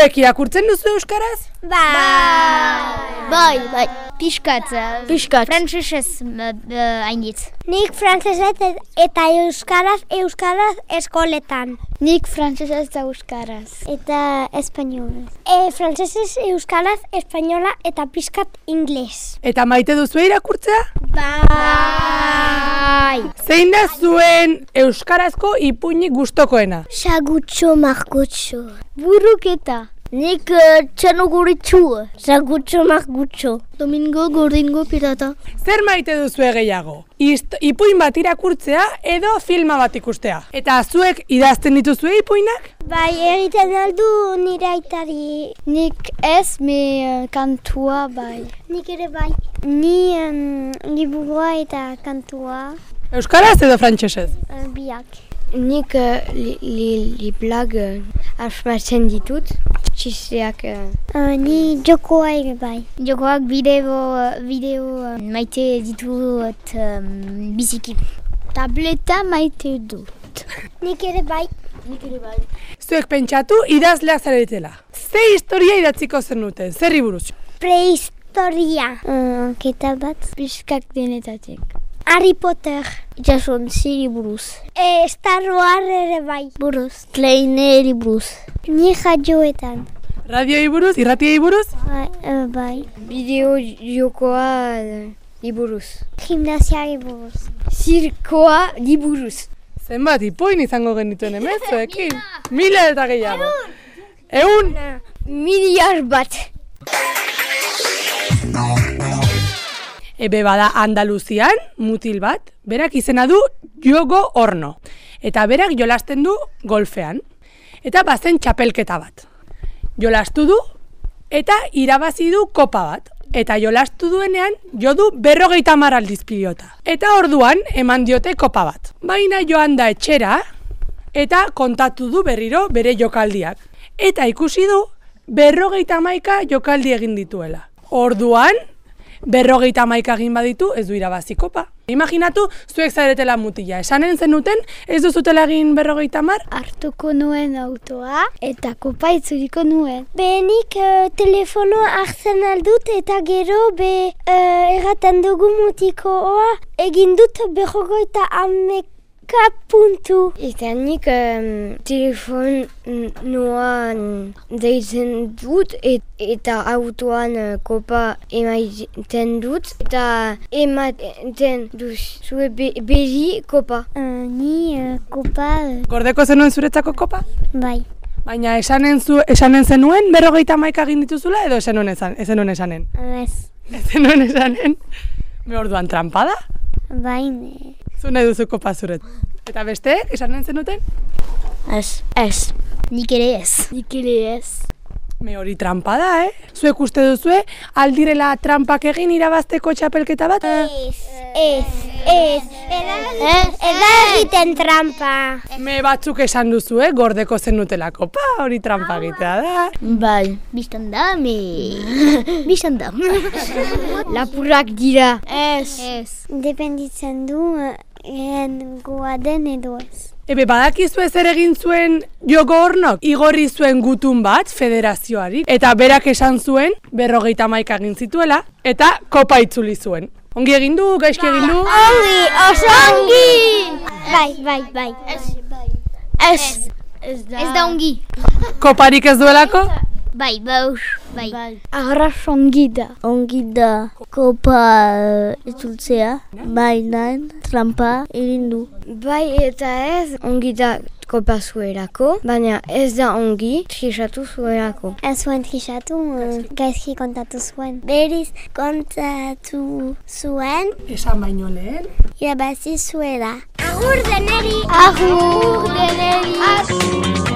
Zuek irakurtzen duzu euskaraz? Bai, bai, pixkat. Pixkat. Frantzesez hainitz. Nik frantzesez eta euskaraz, euskaraz eskoletan. Nik frantzesez eta euskaraz. Eta espainolez. E, frantzesez, euskaraz, espainola eta pixkat ingles. Eta maite duzu irakurtzea? Bai. Zein da zuen euskarazko ipuinik gustokoena? Sagutxo margutxo. Buruketa. Nik uh, txano guritxu. Sagutxo margutxo. Domingo gordingo pirata. Zer maite duzu gehiago? Ist, ipuin bat irakurtzea edo filma bat ikustea? Eta zuek idazten dituzue ipuinak? Bai, egiten aldu nire aitari. Nik ez me uh, kantua bai. Nik ere bai. Ni um, liburua eta kantua Euskaraz edo frantsesez? uh, biak. Nik uh, li, li, li blag uh, asmatzen ditut. Txisteak... Uh, ni jokoa ere bai. Jokoak bideo, bideo maite ditut um, biziki. Tableta maite dut. Nik ere bai. Nik ere bai. Zuek pentsatu idazleak zaretela. Ze historia idatziko zenuten, zer buruz? Prehistoria. Uh, kita bat. Piskak denetatik. Harry Potter. Itxason ziri buruz. E, Star Wars ere bai. Buruz. Kleineri buruz. Ni jaioetan. Radioi buruz, irratiei buruz? Bai. Uh, bai. Bideo jokoa liburuz. Gimnasiari buruz. Zirkoa liburuz. Zenbat ipuin izango genituen hemen zuekin? Mila eta gehiago. Egun? Miliar bat. Ebe bada Andaluzian, mutil bat, berak izena du Jogo Horno. Eta berak jolasten du golfean. Eta bazen txapelketa bat. Jolastu du eta irabazi du kopa bat. Eta jolastu duenean jo du berrogeita hamar aldiz pilota. Eta orduan eman diote kopa bat. Baina joan da etxera eta kontatu du berriro bere jokaldiak. Eta ikusi du berrogeita hamaika jokaldi egin dituela. Orduan, berrogeita hamaika egin baditu ez du irabazi kopa. Imaginatu, zuek zaretela mutila. Esanen zenuten, ez duzutela egin berrogeita hamar? Hartuko nuen autoa eta kopa itzuriko nuen. Benik uh, telefonoa hartzen aldut eta gero be uh, erraten dugu mutikoa egin dut berrogeita ameka puntu. Eta nik um, telefonoan deitzen dut et, eta autoan uh, kopa emaiten dut eta ematen duz zue be, bezi kopa. Uh, ni uh, kopa uh, Gordeko zenuen zuretzako kopa? bai. Baina esanen, zu, esanen zenuen berrogeita hamaika egin dituzula edo esan esan, ez zenuen esanen? Ez. Zenuen esanen? Me orduan trampada? Bain. Zu nahi duzu kopa zuret. Eta besteek esanen zenuten? Ez. Ez. Nik ere ez. Nik ere ez. Me hori trampada, eh? Zuek uste duzue, aldirela trampak egin irabazteko txapelketa bat? Ez. Ez. Ez. Eda egiten trampa. Me batzuk esan duzu, eh? Gordeko zenutela kopa, hori trampa egitea da. Bai. Bistan da, me... Bistan da. Lapurrak dira. Ez. Ez. Dependitzen du uh, goa den edo ez. Ebe, badakizu zer egin zuen jogo hornok? Igorri zuen gutun bat federazioari, eta berak esan zuen, berrogeita maika egin zituela, eta kopa itzuli zuen. Ongi egin du, gaizki egin du? Ongi, oso ongi! Bai, bai, bai. Ez. Ez da. Ez da ongi. Koparik ez duelako? Bai, baus. Bai. bai. Arras ongi da. Ongi da. Kopa uh, itzultzea. Bai, nain. Trampa egin du. Bai, eta ez ongi da kopa zuerako, baina ez da ongi trisatu zuerako. Ez zuen trisatu, uh, gaizki kontatu zuen. Beriz kontatu zuen, Esan baino lehen. irabazi zuela. Agur deneri! Agur deneri! Agur!